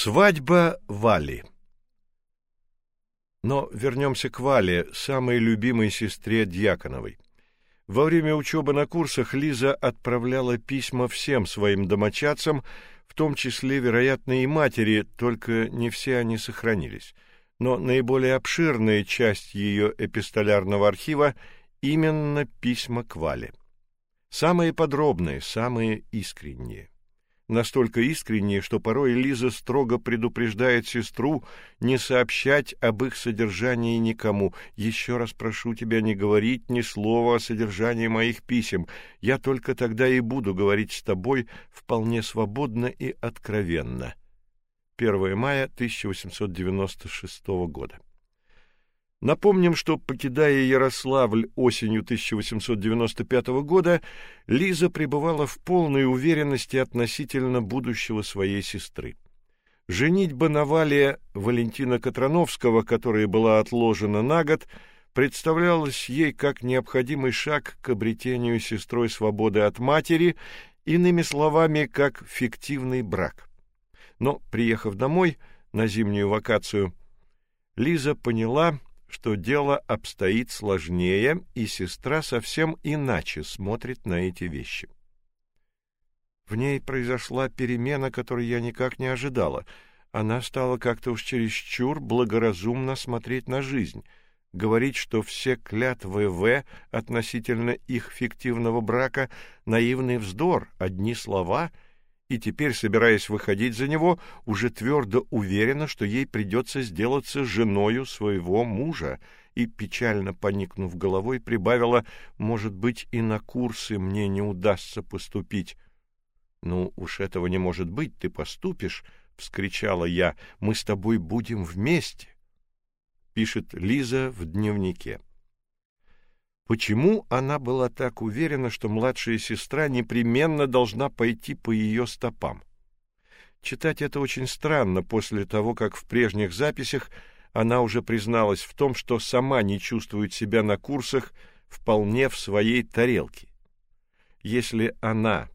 Свадьба Вали. Но вернемся к Вале, самой любимой сестре Дьяконовой. Во время учебы на курсах Лиза отправляла письма всем своим домочадцам, в том числе, вероятно, и матери, только не все они сохранились. Но наиболее обширная часть ее эпистолярного архива именно письма к Вале. Самые подробные, самые искренние настолько искренние, что порой Лиза строго предупреждает сестру не сообщать об их содержании никому. Еще раз прошу тебя не говорить ни слова о содержании моих писем. Я только тогда и буду говорить с тобой вполне свободно и откровенно. 1 мая 1896 года. Напомним, что, покидая Ярославль осенью 1895 года, Лиза пребывала в полной уверенности относительно будущего своей сестры. Женитьба на Вале Валентина Катрановского, которая была отложена на год, представлялась ей как необходимый шаг к обретению сестрой свободы от матери, иными словами, как фиктивный брак. Но, приехав домой на зимнюю вакацию, Лиза поняла, что дело обстоит сложнее, и сестра совсем иначе смотрит на эти вещи. В ней произошла перемена, которой я никак не ожидала. Она стала как-то уж чересчур благоразумно смотреть на жизнь, говорить, что все клятвы В относительно их фиктивного брака — наивный вздор, одни слова — и теперь, собираясь выходить за него, уже твердо уверена, что ей придется сделаться женою своего мужа, и, печально поникнув головой, прибавила, «Может быть, и на курсы мне не удастся поступить». «Ну, уж этого не может быть, ты поступишь», — вскричала я, «мы с тобой будем вместе», — пишет Лиза в дневнике. Почему она была так уверена, что младшая сестра непременно должна пойти по ее стопам? Читать это очень странно после того, как в прежних записях она уже призналась в том, что сама не чувствует себя на курсах вполне в своей тарелке. Если она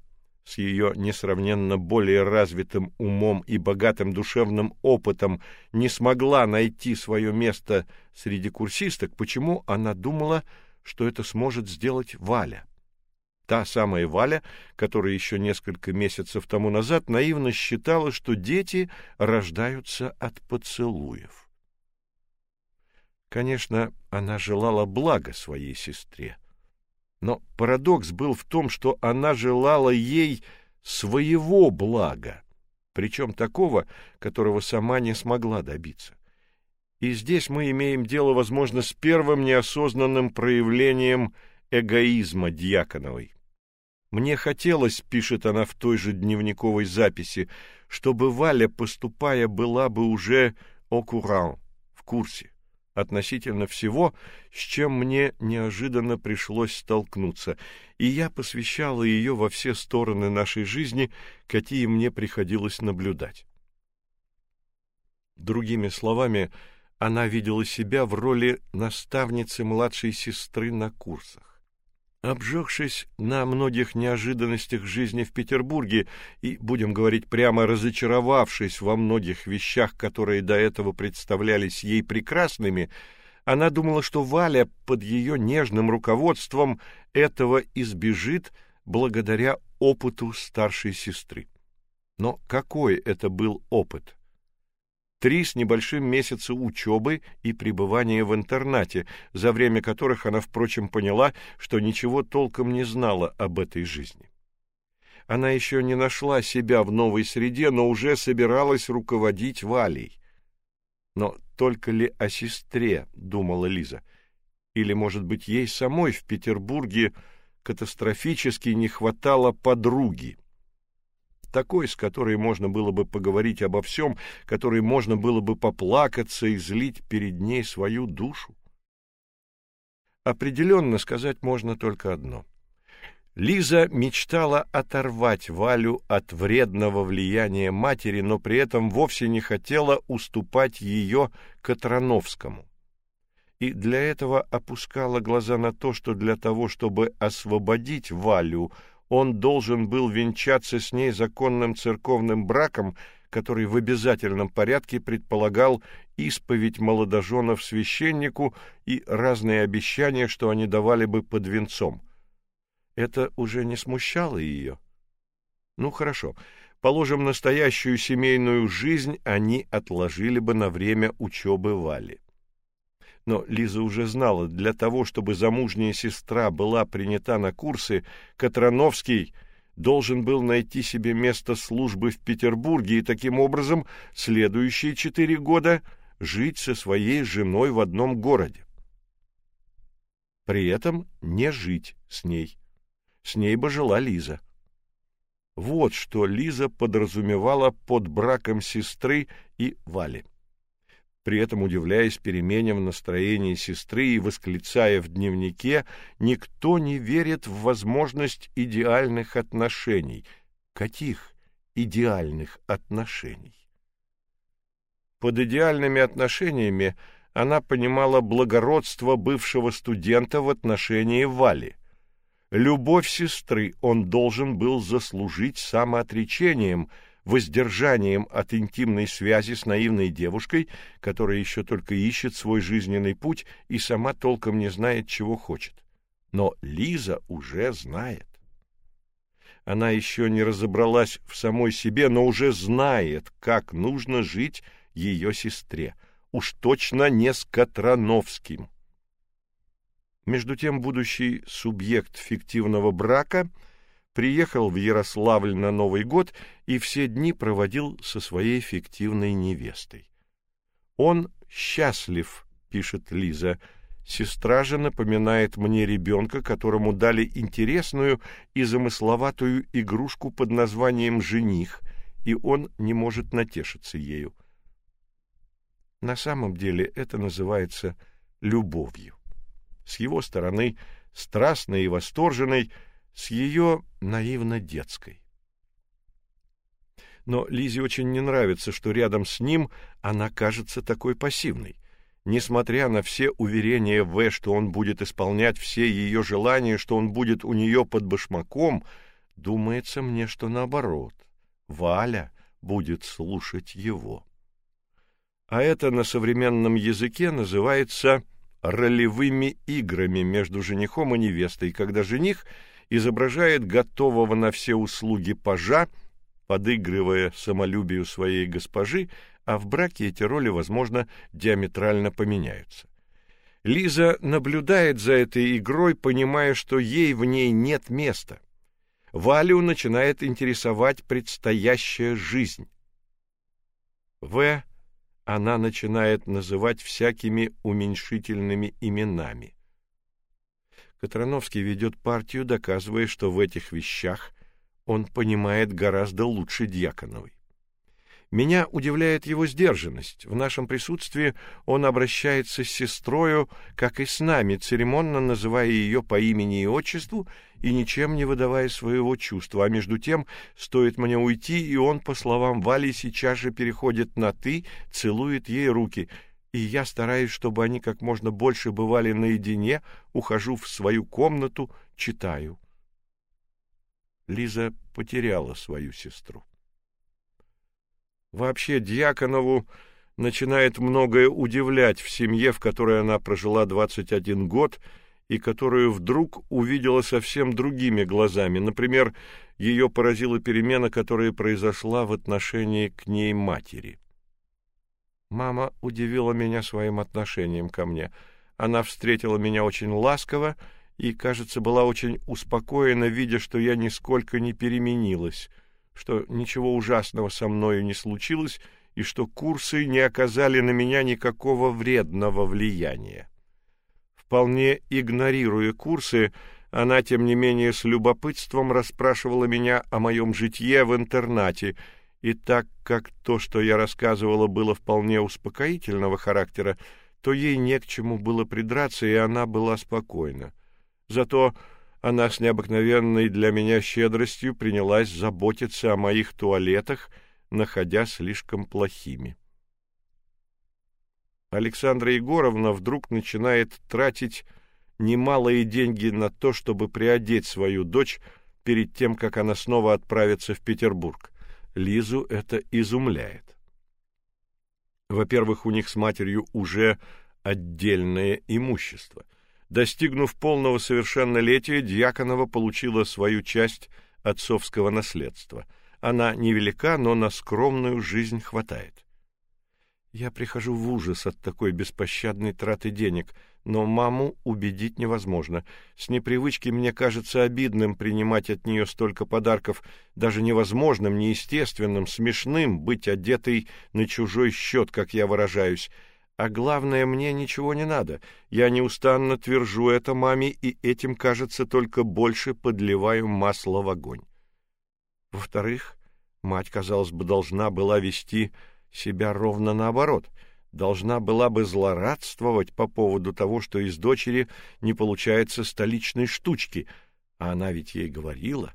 с ее несравненно более развитым умом и богатым душевным опытом не смогла найти свое место среди курсисток, почему она думала, что это сможет сделать Валя. Та самая Валя, которая еще несколько месяцев тому назад наивно считала, что дети рождаются от поцелуев. Конечно, она желала блага своей сестре. Но парадокс был в том, что она желала ей своего блага, причем такого, которого сама не смогла добиться. И здесь мы имеем дело, возможно, с первым неосознанным проявлением эгоизма Дьяконовой. Мне хотелось, пишет она в той же дневниковой записи, чтобы Валя, поступая, была бы уже окуран, в курсе, относительно всего, с чем мне неожиданно пришлось столкнуться, и я посвящала ее во все стороны нашей жизни, какие мне приходилось наблюдать. Другими словами, она видела себя в роли наставницы младшей сестры на курсах. Обжегшись на многих неожиданностях жизни в Петербурге и, будем говорить прямо, разочаровавшись во многих вещах, которые до этого представлялись ей прекрасными, она думала, что Валя под ее нежным руководством этого избежит благодаря опыту старшей сестры. Но какой это был опыт? Три с небольшим месяца учебы и пребывания в интернате, за время которых она, впрочем, поняла, что ничего толком не знала об этой жизни. Она еще не нашла себя в новой среде, но уже собиралась руководить Валей. Но только ли о сестре, думала Лиза, или, может быть, ей самой в Петербурге катастрофически не хватало подруги такой, с которой можно было бы поговорить обо всем, которой можно было бы поплакаться и злить перед ней свою душу. Определенно сказать можно только одно. Лиза мечтала оторвать Валю от вредного влияния матери, но при этом вовсе не хотела уступать ее Катрановскому. И для этого опускала глаза на то, что для того, чтобы освободить Валю он должен был венчаться с ней законным церковным браком, который в обязательном порядке предполагал исповедь молодоженов священнику и разные обещания, что они давали бы под венцом. Это уже не смущало ее. Ну хорошо. Положим, настоящую семейную жизнь они отложили бы на время учебы Вали. Но Лиза уже знала, для того, чтобы замужняя сестра была принята на курсы, Катрановский должен был найти себе место службы в Петербурге и таким образом следующие четыре года жить со своей женой в одном городе. При этом не жить с ней. С ней бы жила Лиза. Вот что Лиза подразумевала под браком сестры и Вали. При этом удивляясь перемене в настроении сестры и восклицая в дневнике, никто не верит в возможность идеальных отношений. Каких идеальных отношений? Под идеальными отношениями она понимала благородство бывшего студента в отношении Вали. Любовь сестры он должен был заслужить самоотречением, воздержанием от интимной связи с наивной девушкой, которая еще только ищет свой жизненный путь и сама толком не знает, чего хочет. Но Лиза уже знает. Она еще не разобралась в самой себе, но уже знает, как нужно жить ее сестре. Уж точно не с Катрановским. Между тем будущий субъект фиктивного брака приехал в Ярославль на Новый год и все дни проводил со своей фиктивной невестой. Он счастлив, пишет Лиза. Сестра же напоминает мне ребенка, которому дали интересную и замысловатую игрушку под названием жених, и он не может натешиться ею. На самом деле это называется любовью с его стороны страстной и восторженной, с ее наивно-детской. Но Лизе очень не нравится, что рядом с ним она кажется такой пассивной. Несмотря на все уверения В, что он будет исполнять все ее желания, что он будет у нее под башмаком, думается мне, что наоборот. Валя будет слушать его. А это на современном языке называется ролевыми играми между женихом и невестой, когда жених изображает готового на все услуги пажа, подыгрывая самолюбию своей госпожи, а в браке эти роли, возможно, диаметрально поменяются. Лиза наблюдает за этой игрой, понимая, что ей в ней нет места. Валю начинает интересовать предстоящая жизнь. В она начинает называть всякими уменьшительными именами. Катрановский ведет партию, доказывая, что в этих вещах он понимает гораздо лучше Дьяконовой. Меня удивляет его сдержанность. В нашем присутствии он обращается с сестрою, как и с нами, церемонно называя ее по имени и отчеству и ничем не выдавая своего чувства. А между тем, стоит мне уйти, и он, по словам Вали, сейчас же переходит на ты, целует ей руки. И я стараюсь, чтобы они как можно больше бывали наедине, ухожу в свою комнату, читаю. Лиза потеряла свою сестру. Вообще Дьяконову начинает многое удивлять в семье, в которой она прожила 21 год и которую вдруг увидела совсем другими глазами. Например, ее поразила перемена, которая произошла в отношении к ней матери. Мама удивила меня своим отношением ко мне. Она встретила меня очень ласково и, кажется, была очень успокоена, видя, что я нисколько не переменилась что ничего ужасного со мною не случилось и что курсы не оказали на меня никакого вредного влияния. Вполне игнорируя курсы, она тем не менее с любопытством расспрашивала меня о моем житье в интернате, и так как то, что я рассказывала, было вполне успокоительного характера, то ей не к чему было придраться, и она была спокойна. Зато она с необыкновенной для меня щедростью принялась заботиться о моих туалетах, находя слишком плохими. Александра Егоровна вдруг начинает тратить немалые деньги на то, чтобы приодеть свою дочь перед тем, как она снова отправится в Петербург. Лизу это изумляет. Во-первых, у них с матерью уже отдельное имущество. Достигнув полного совершеннолетия, Дьяконова получила свою часть отцовского наследства. Она невелика, но на скромную жизнь хватает. Я прихожу в ужас от такой беспощадной траты денег, но маму убедить невозможно. С непривычки мне кажется обидным принимать от нее столько подарков, даже невозможным, неестественным, смешным быть одетой на чужой счет, как я выражаюсь. А главное, мне ничего не надо. Я неустанно твержу это маме, и этим, кажется, только больше подливаю масло в огонь. Во-вторых, мать, казалось бы, должна была вести себя ровно наоборот. Должна была бы злорадствовать по поводу того, что из дочери не получается столичной штучки. А она ведь ей говорила.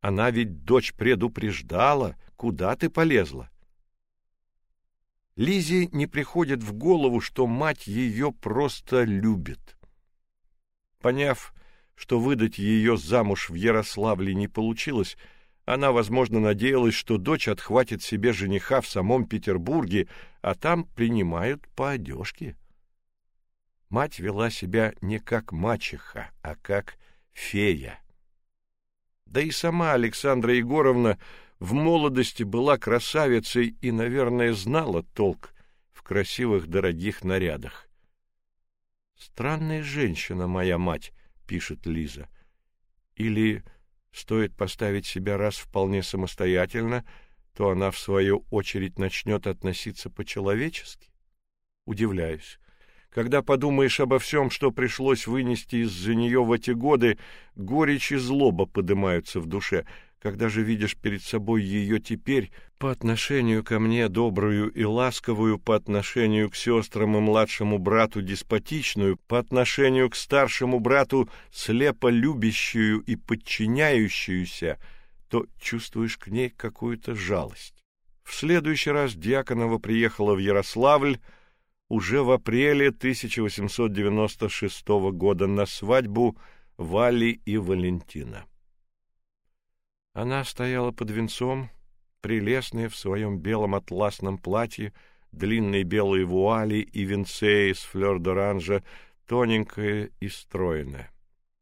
Она ведь дочь предупреждала, куда ты полезла. Лизе не приходит в голову, что мать ее просто любит. Поняв, что выдать ее замуж в Ярославле не получилось, она, возможно, надеялась, что дочь отхватит себе жениха в самом Петербурге, а там принимают по одежке. Мать вела себя не как мачеха, а как фея. Да и сама Александра Егоровна в молодости была красавицей и, наверное, знала толк в красивых дорогих нарядах. Странная женщина моя мать, пишет Лиза. Или Стоит поставить себя раз вполне самостоятельно, то она в свою очередь начнет относиться по-человечески. Удивляюсь. Когда подумаешь обо всем, что пришлось вынести из-за нее в эти годы, горечь и злоба поднимаются в душе. Когда же видишь перед собой ее теперь, по отношению ко мне добрую и ласковую, по отношению к сестрам и младшему брату деспотичную, по отношению к старшему брату слепо любящую и подчиняющуюся, то чувствуешь к ней какую-то жалость. В следующий раз Дьяконова приехала в Ярославль уже в апреле 1896 года на свадьбу Вали и Валентина. Она стояла под венцом, прелестная в своем белом атласном платье, длинные белые вуали и венце из флёр-д'оранжа, тоненькая и стройная.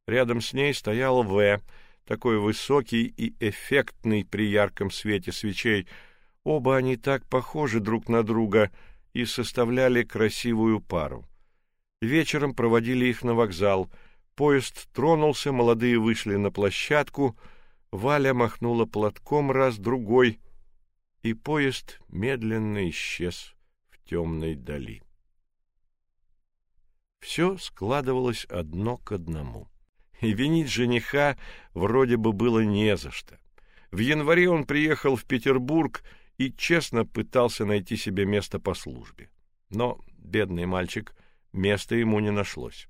Рядом с ней стоял В, такой высокий и эффектный при ярком свете свечей. Оба они так похожи друг на друга и составляли красивую пару. Вечером проводили их на вокзал. Поезд тронулся, молодые вышли на площадку — Валя махнула платком раз-другой, и поезд медленно исчез в темной дали. Все складывалось одно к одному. И винить жениха вроде бы было не за что. В январе он приехал в Петербург и честно пытался найти себе место по службе. Но, бедный мальчик, места ему не нашлось.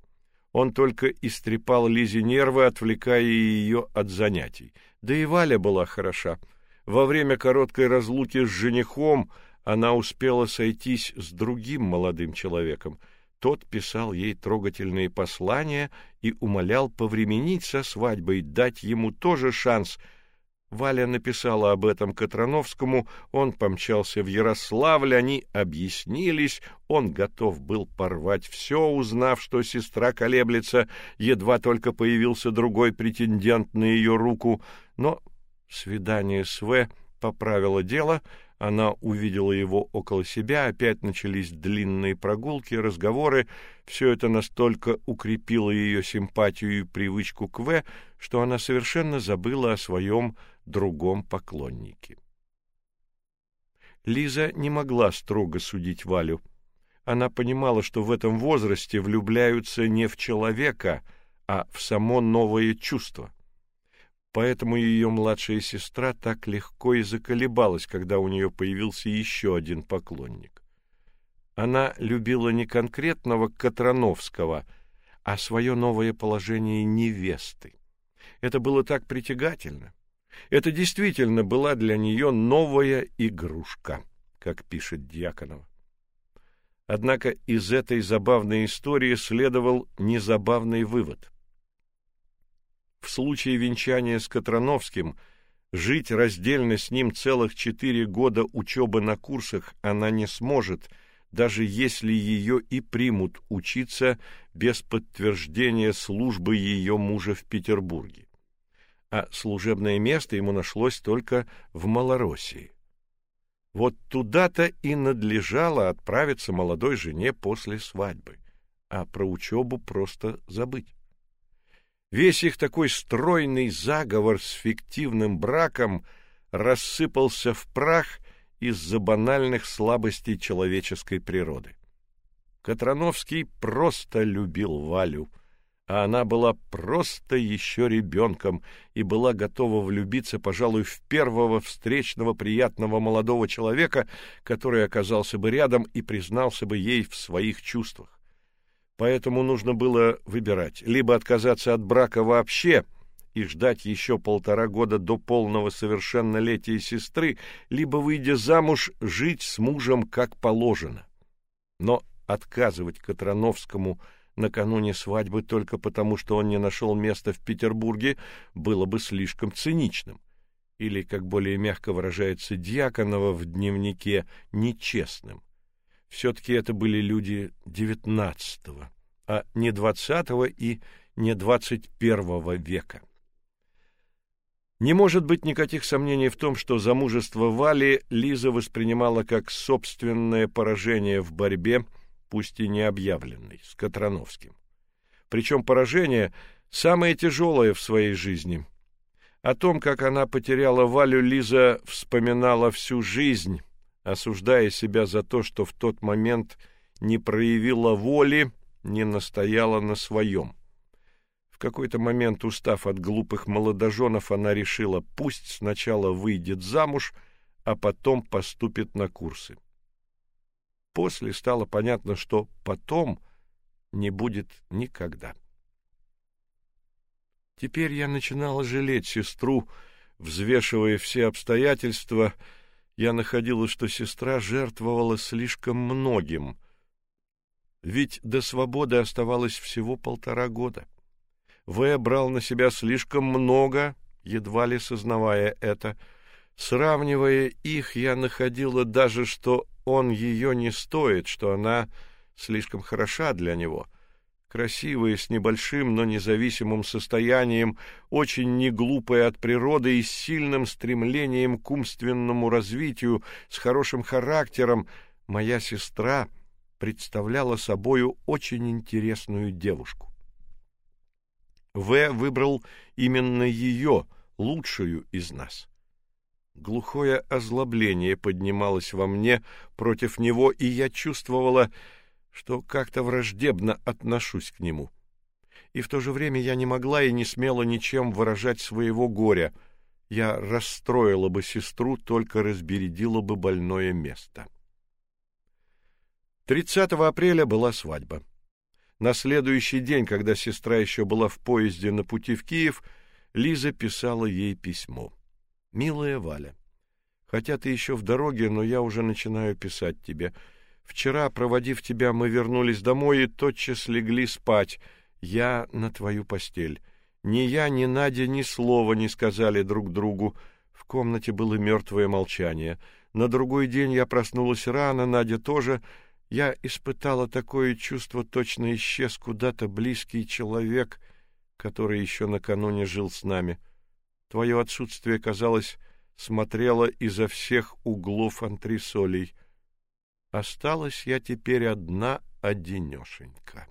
Он только истрепал Лизе нервы, отвлекая ее от занятий. Да и Валя была хороша. Во время короткой разлуки с женихом она успела сойтись с другим молодым человеком. Тот писал ей трогательные послания и умолял повременить со свадьбой, дать ему тоже шанс. Валя написала об этом Катрановскому, он помчался в Ярославль, они объяснились, он готов был порвать все, узнав, что сестра колеблется, едва только появился другой претендент на ее руку — но свидание с В поправило дело, она увидела его около себя, опять начались длинные прогулки, разговоры. Все это настолько укрепило ее симпатию и привычку к В, что она совершенно забыла о своем другом поклоннике. Лиза не могла строго судить Валю. Она понимала, что в этом возрасте влюбляются не в человека, а в само новое чувство. Поэтому ее младшая сестра так легко и заколебалась, когда у нее появился еще один поклонник. Она любила не конкретного Катрановского, а свое новое положение невесты. Это было так притягательно. Это действительно была для нее новая игрушка, как пишет Дьяконова. Однако из этой забавной истории следовал незабавный вывод. В случае венчания с Катрановским Жить раздельно с ним целых четыре года учебы на курсах она не сможет, даже если ее и примут учиться без подтверждения службы ее мужа в Петербурге. А служебное место ему нашлось только в Малороссии. Вот туда-то и надлежало отправиться молодой жене после свадьбы, а про учебу просто забыть. Весь их такой стройный заговор с фиктивным браком рассыпался в прах из-за банальных слабостей человеческой природы. Катрановский просто любил Валю, а она была просто еще ребенком и была готова влюбиться, пожалуй, в первого встречного приятного молодого человека, который оказался бы рядом и признался бы ей в своих чувствах. Поэтому нужно было выбирать: либо отказаться от брака вообще и ждать еще полтора года до полного совершеннолетия сестры, либо выйдя замуж, жить с мужем как положено. Но отказывать Катрановскому накануне свадьбы только потому, что он не нашел места в Петербурге, было бы слишком циничным. Или, как более мягко выражается Дьяконова в дневнике, нечестным. Все-таки это были люди девятнадцатого, а не двадцатого и не первого века. Не может быть никаких сомнений в том, что замужество Вали Лиза воспринимала как собственное поражение в борьбе, пусть и не объявленной, с Катрановским. Причем поражение самое тяжелое в своей жизни. О том, как она потеряла Валю, Лиза вспоминала всю жизнь осуждая себя за то, что в тот момент не проявила воли, не настояла на своем. В какой-то момент, устав от глупых молодоженов, она решила, пусть сначала выйдет замуж, а потом поступит на курсы. После стало понятно, что потом не будет никогда. Теперь я начинала жалеть сестру, взвешивая все обстоятельства, я находила, что сестра жертвовала слишком многим. Ведь до свободы оставалось всего полтора года. В брал на себя слишком много, едва ли сознавая это. Сравнивая их, я находила даже, что он ее не стоит, что она слишком хороша для него — красивая, с небольшим, но независимым состоянием, очень неглупая от природы и с сильным стремлением к умственному развитию, с хорошим характером, моя сестра представляла собою очень интересную девушку. В выбрал именно ее, лучшую из нас. Глухое озлобление поднималось во мне против него, и я чувствовала, что как-то враждебно отношусь к нему. И в то же время я не могла и не смела ничем выражать своего горя. Я расстроила бы сестру, только разбередила бы больное место. 30 апреля была свадьба. На следующий день, когда сестра еще была в поезде на пути в Киев, Лиза писала ей письмо. Милая Валя, хотя ты еще в дороге, но я уже начинаю писать тебе. Вчера, проводив тебя, мы вернулись домой и тотчас легли спать. Я на твою постель. Ни я, ни Надя ни слова не сказали друг другу. В комнате было мертвое молчание. На другой день я проснулась рано, Надя тоже. Я испытала такое чувство, точно исчез куда-то близкий человек, который еще накануне жил с нами. Твое отсутствие, казалось, смотрело изо всех углов антресолей. Осталась я теперь одна одинешенька.